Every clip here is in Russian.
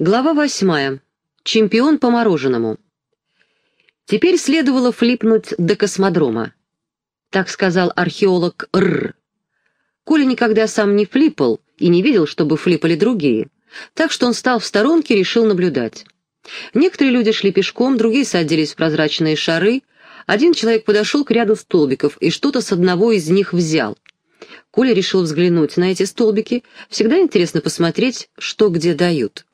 Глава восьмая. Чемпион по мороженому. Теперь следовало флипнуть до космодрома. Так сказал археолог Р. Коля никогда сам не флипал и не видел, чтобы флипали другие. Так что он стал в сторонке и решил наблюдать. Некоторые люди шли пешком, другие садились в прозрачные шары. Один человек подошел к ряду столбиков и что-то с одного из них взял. Коля решил взглянуть на эти столбики. Всегда интересно посмотреть, что где дают.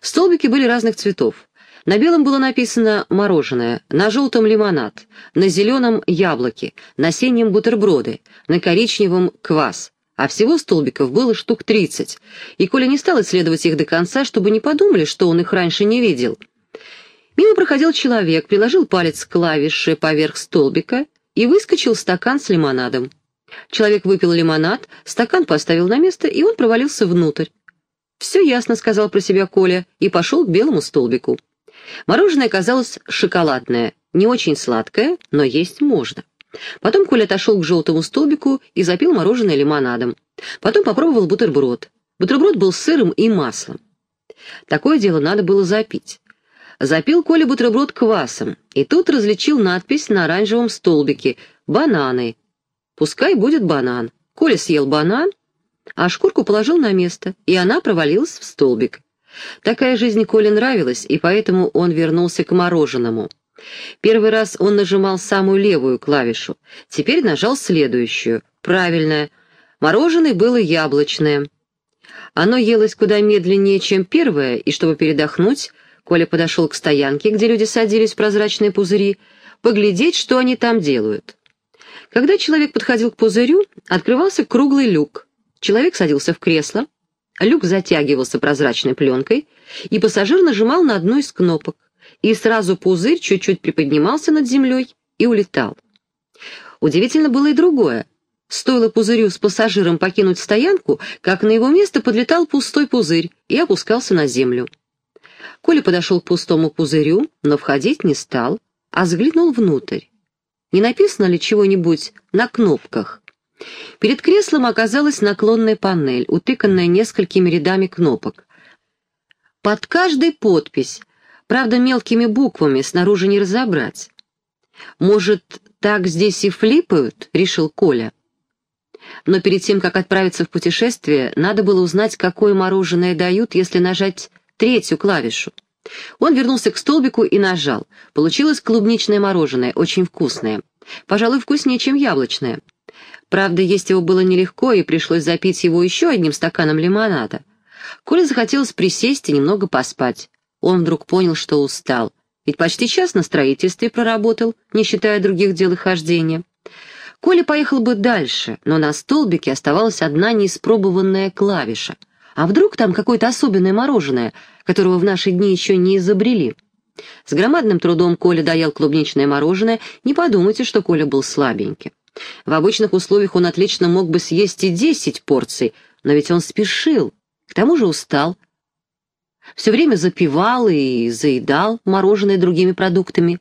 Столбики были разных цветов. На белом было написано «мороженое», на желтом «лимонад», на зеленом «яблоки», на синем «бутерброды», на коричневом «квас». А всего столбиков было штук тридцать, и Коля не стал исследовать их до конца, чтобы не подумали, что он их раньше не видел. Мимо проходил человек, приложил палец к клавише поверх столбика и выскочил стакан с лимонадом. Человек выпил лимонад, стакан поставил на место, и он провалился внутрь. «Все ясно», — сказал про себя Коля, и пошел к белому столбику. Мороженое казалось шоколадное, не очень сладкое, но есть можно. Потом Коля отошел к желтому столбику и запил мороженое лимонадом. Потом попробовал бутерброд. Бутерброд был с сыром и маслом. Такое дело надо было запить. Запил Коля бутерброд квасом, и тут различил надпись на оранжевом столбике «Бананы». Пускай будет банан. Коля съел банан, а шкурку положил на место, и она провалилась в столбик. Такая жизнь Коле нравилась, и поэтому он вернулся к мороженому. Первый раз он нажимал самую левую клавишу, теперь нажал следующую, правильная. Мороженое было яблочное. Оно елось куда медленнее, чем первое, и чтобы передохнуть, Коля подошел к стоянке, где люди садились в прозрачные пузыри, поглядеть, что они там делают. Когда человек подходил к пузырю, открывался круглый люк. Человек садился в кресло, люк затягивался прозрачной пленкой, и пассажир нажимал на одну из кнопок, и сразу пузырь чуть-чуть приподнимался над землей и улетал. Удивительно было и другое. Стоило пузырю с пассажиром покинуть стоянку, как на его место подлетал пустой пузырь и опускался на землю. Коля подошел к пустому пузырю, но входить не стал, а взглянул внутрь. Не написано ли чего-нибудь на кнопках? Перед креслом оказалась наклонная панель, утыканная несколькими рядами кнопок. Под каждой подпись, правда мелкими буквами, снаружи не разобрать. «Может, так здесь и флипают?» — решил Коля. Но перед тем, как отправиться в путешествие, надо было узнать, какое мороженое дают, если нажать третью клавишу. Он вернулся к столбику и нажал. Получилось клубничное мороженое, очень вкусное. Пожалуй, вкуснее, чем яблочное. Правда, есть его было нелегко, и пришлось запить его еще одним стаканом лимонада. Коле захотелось присесть и немного поспать. Он вдруг понял, что устал. Ведь почти час на строительстве проработал, не считая других дел и хождения. Коля поехал бы дальше, но на столбике оставалась одна неиспробованная клавиша. А вдруг там какое-то особенное мороженое, которого в наши дни еще не изобрели? С громадным трудом Коля доел клубничное мороженое, не подумайте, что Коля был слабенький. В обычных условиях он отлично мог бы съесть и десять порций, но ведь он спешил, к тому же устал. Все время запивал и заедал мороженое другими продуктами.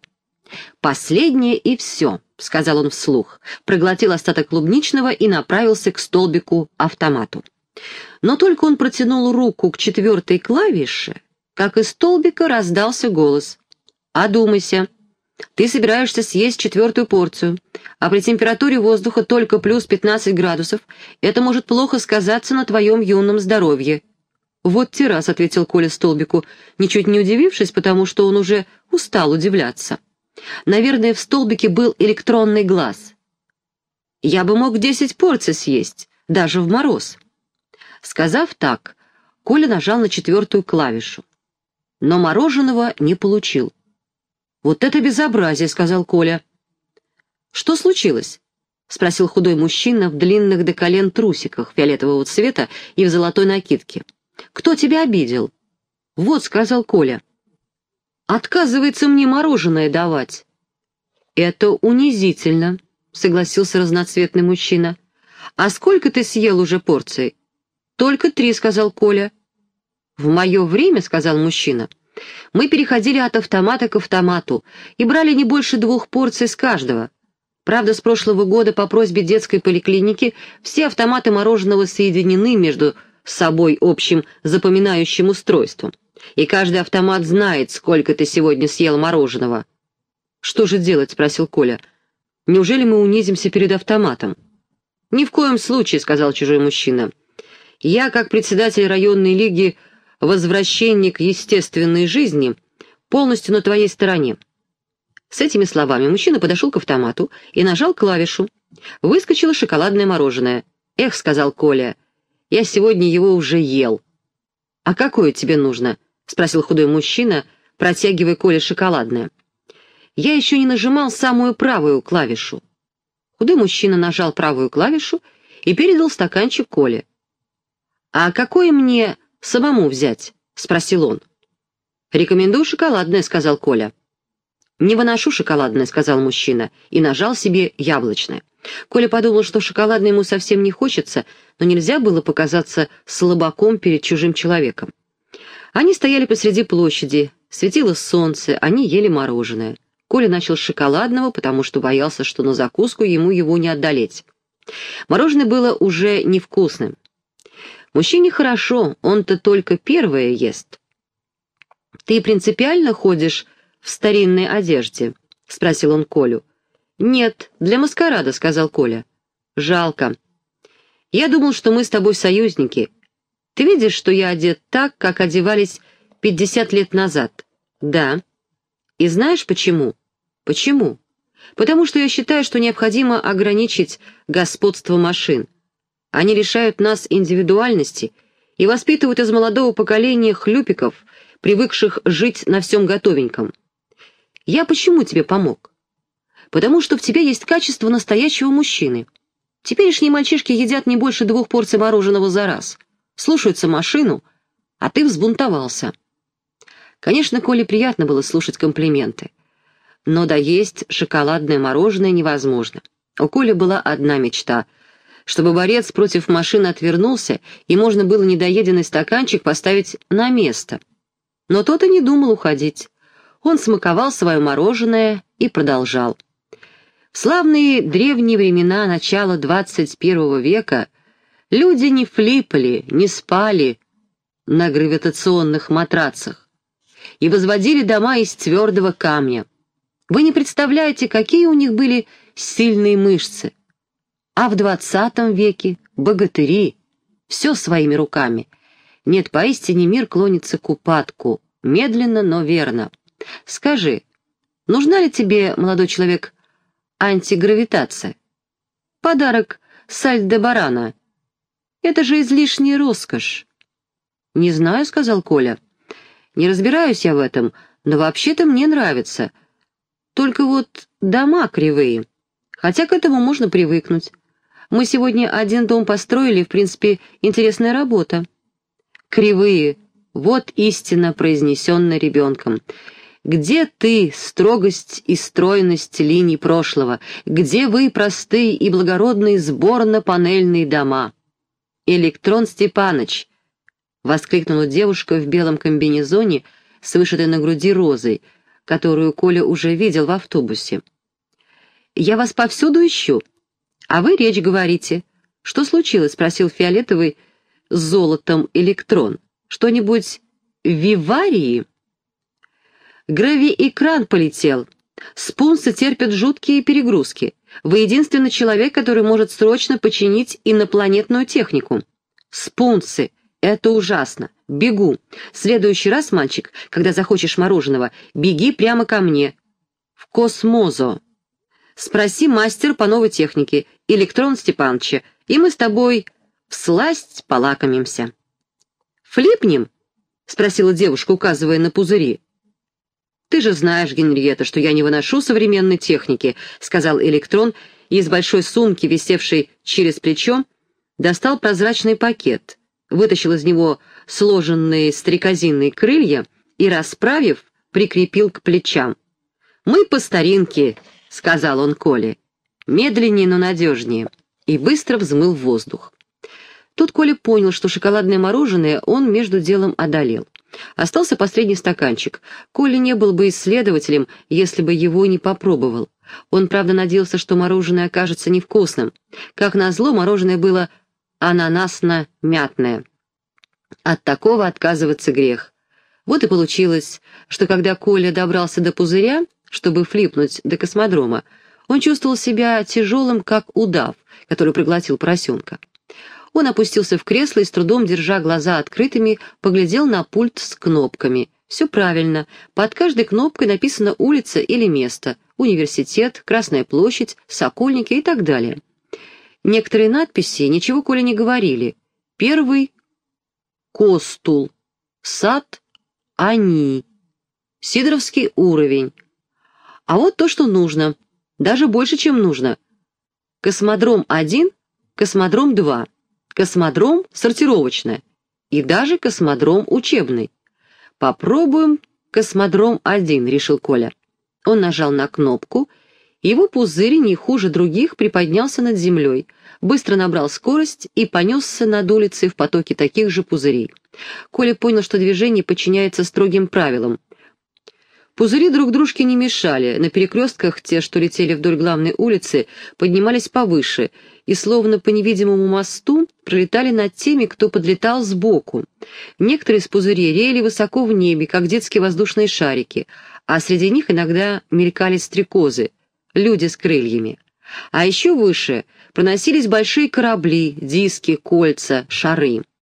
«Последнее и все», — сказал он вслух, проглотил остаток клубничного и направился к столбику-автомату. Но только он протянул руку к четвертой клавише, как из столбика раздался голос. «Одумайся, ты собираешься съесть четвертую порцию, а при температуре воздуха только плюс 15 градусов это может плохо сказаться на твоем юном здоровье». «Вот террас», — ответил Коля столбику, ничуть не удивившись, потому что он уже устал удивляться. Наверное, в столбике был электронный глаз. «Я бы мог десять порций съесть, даже в мороз». Сказав так, Коля нажал на четвертую клавишу. Но мороженого не получил. «Вот это безобразие!» — сказал Коля. «Что случилось?» — спросил худой мужчина в длинных до колен трусиках фиолетового цвета и в золотой накидке. «Кто тебя обидел?» «Вот», — сказал Коля. «Отказывается мне мороженое давать». «Это унизительно», — согласился разноцветный мужчина. «А сколько ты съел уже порций?» «Только три», — сказал Коля. «В мое время», — сказал мужчина, — мы переходили от автомата к автомату и брали не больше двух порций с каждого. Правда, с прошлого года по просьбе детской поликлиники все автоматы мороженого соединены между собой общим запоминающим устройством. и каждый автомат знает, сколько ты сегодня съел мороженого». «Что же делать?» — спросил Коля. «Неужели мы унизимся перед автоматом?» «Ни в коем случае», — сказал чужой мужчина. «Я, как председатель районной лиги «Возвращенник естественной жизни», полностью на твоей стороне». С этими словами мужчина подошел к автомату и нажал клавишу. Выскочило шоколадное мороженое. «Эх», — сказал Коля, — «я сегодня его уже ел». «А какое тебе нужно?» — спросил худой мужчина, протягивая Коле шоколадное. «Я еще не нажимал самую правую клавишу». Худой мужчина нажал правую клавишу и передал стаканчик Коле. «А какое мне самому взять?» — спросил он. «Рекомендую шоколадное», — сказал Коля. «Не выношу шоколадное», — сказал мужчина, и нажал себе яблочное. Коля подумал, что шоколадное ему совсем не хочется, но нельзя было показаться слабаком перед чужим человеком. Они стояли посреди площади, светило солнце, они ели мороженое. Коля начал с шоколадного, потому что боялся, что на закуску ему его не отдалеть. Мороженое было уже невкусным. Мужчине хорошо, он-то только первое ест. «Ты принципиально ходишь в старинной одежде?» — спросил он Колю. «Нет, для маскарада», — сказал Коля. «Жалко. Я думал, что мы с тобой союзники. Ты видишь, что я одет так, как одевались пятьдесят лет назад?» «Да». «И знаешь почему?» «Почему?» «Потому что я считаю, что необходимо ограничить господство машин. Они лишают нас индивидуальности и воспитывают из молодого поколения хлюпиков, привыкших жить на всем готовеньком. Я почему тебе помог? Потому что в тебе есть качество настоящего мужчины. Теперешние мальчишки едят не больше двух порций мороженого за раз, слушаются машину, а ты взбунтовался. Конечно, Коле приятно было слушать комплименты. Но доесть шоколадное мороженое невозможно. У Коли была одна мечта — чтобы борец против машины отвернулся, и можно было недоеденный стаканчик поставить на место. Но тот и не думал уходить. Он смаковал свое мороженое и продолжал. В славные древние времена начала 21 века люди не флипали, не спали на гравитационных матрацах и возводили дома из твердого камня. Вы не представляете, какие у них были сильные мышцы. А в двадцатом веке богатыри, все своими руками. Нет, поистине мир клонится к упадку, медленно, но верно. Скажи, нужна ли тебе, молодой человек, антигравитация? Подарок Сальдебарана. Это же излишняя роскошь. «Не знаю», — сказал Коля. «Не разбираюсь я в этом, но вообще-то мне нравится. Только вот дома кривые. Хотя к этому можно привыкнуть. Мы сегодня один дом построили, в принципе, интересная работа. Кривые. Вот истина, произнесенная ребенком. Где ты, строгость и стройность линий прошлого? Где вы, простые и благородные сборно-панельные дома? Электрон Степаныч, воскликнула девушка в белом комбинезоне с вышитой на груди розой, которую Коля уже видел в автобусе. «Я вас повсюду ищу. «А вы речь говорите». «Что случилось?» — спросил фиолетовый с золотом электрон. «Что-нибудь в виварии?» «Грави-экран полетел. Спунсы терпят жуткие перегрузки. Вы единственный человек, который может срочно починить инопланетную технику». «Спунсы! Это ужасно! Бегу! следующий раз, мальчик, когда захочешь мороженого, беги прямо ко мне. В Космозо!» Спроси мастер по новой технике, Электрон Степановича, и мы с тобой всласть полакомимся». «Флипнем?» — спросила девушка, указывая на пузыри. «Ты же знаешь, Генриетта, что я не выношу современной техники», — сказал Электрон, и из большой сумки, висевшей через плечо, достал прозрачный пакет, вытащил из него сложенные стрекозинные крылья и, расправив, прикрепил к плечам. «Мы по старинке — сказал он Коле. «Медленнее, но надежнее». И быстро взмыл в воздух. Тут Коля понял, что шоколадное мороженое он между делом одолел. Остался последний стаканчик. Коля не был бы исследователем, если бы его не попробовал. Он, правда, надеялся, что мороженое окажется невкусным. Как назло, мороженое было ананасно-мятное. От такого отказываться грех. Вот и получилось, что когда Коля добрался до пузыря, чтобы флипнуть до космодрома, он чувствовал себя тяжелым, как удав, который проглотил поросенка. Он опустился в кресло и с трудом, держа глаза открытыми, поглядел на пульт с кнопками. Все правильно. Под каждой кнопкой написана улица или место, университет, Красная площадь, Сокольники и так далее. Некоторые надписи ничего Коля не говорили. Первый — Костул, сад — Они, Сидоровский уровень. А вот то, что нужно, даже больше, чем нужно. Космодром-1, космодром-2, космодром сортировочный и даже космодром учебный. Попробуем космодром-1, решил Коля. Он нажал на кнопку, его пузырь не хуже других приподнялся над землей, быстро набрал скорость и понесся над улицей в потоке таких же пузырей. Коля понял, что движение подчиняется строгим правилам. Пузыри друг дружке не мешали, на перекрестках те, что летели вдоль главной улицы, поднимались повыше и, словно по невидимому мосту, пролетали над теми, кто подлетал сбоку. Некоторые из пузырей реяли высоко в небе, как детские воздушные шарики, а среди них иногда мелькали стрекозы, люди с крыльями. А еще выше проносились большие корабли, диски, кольца, шары.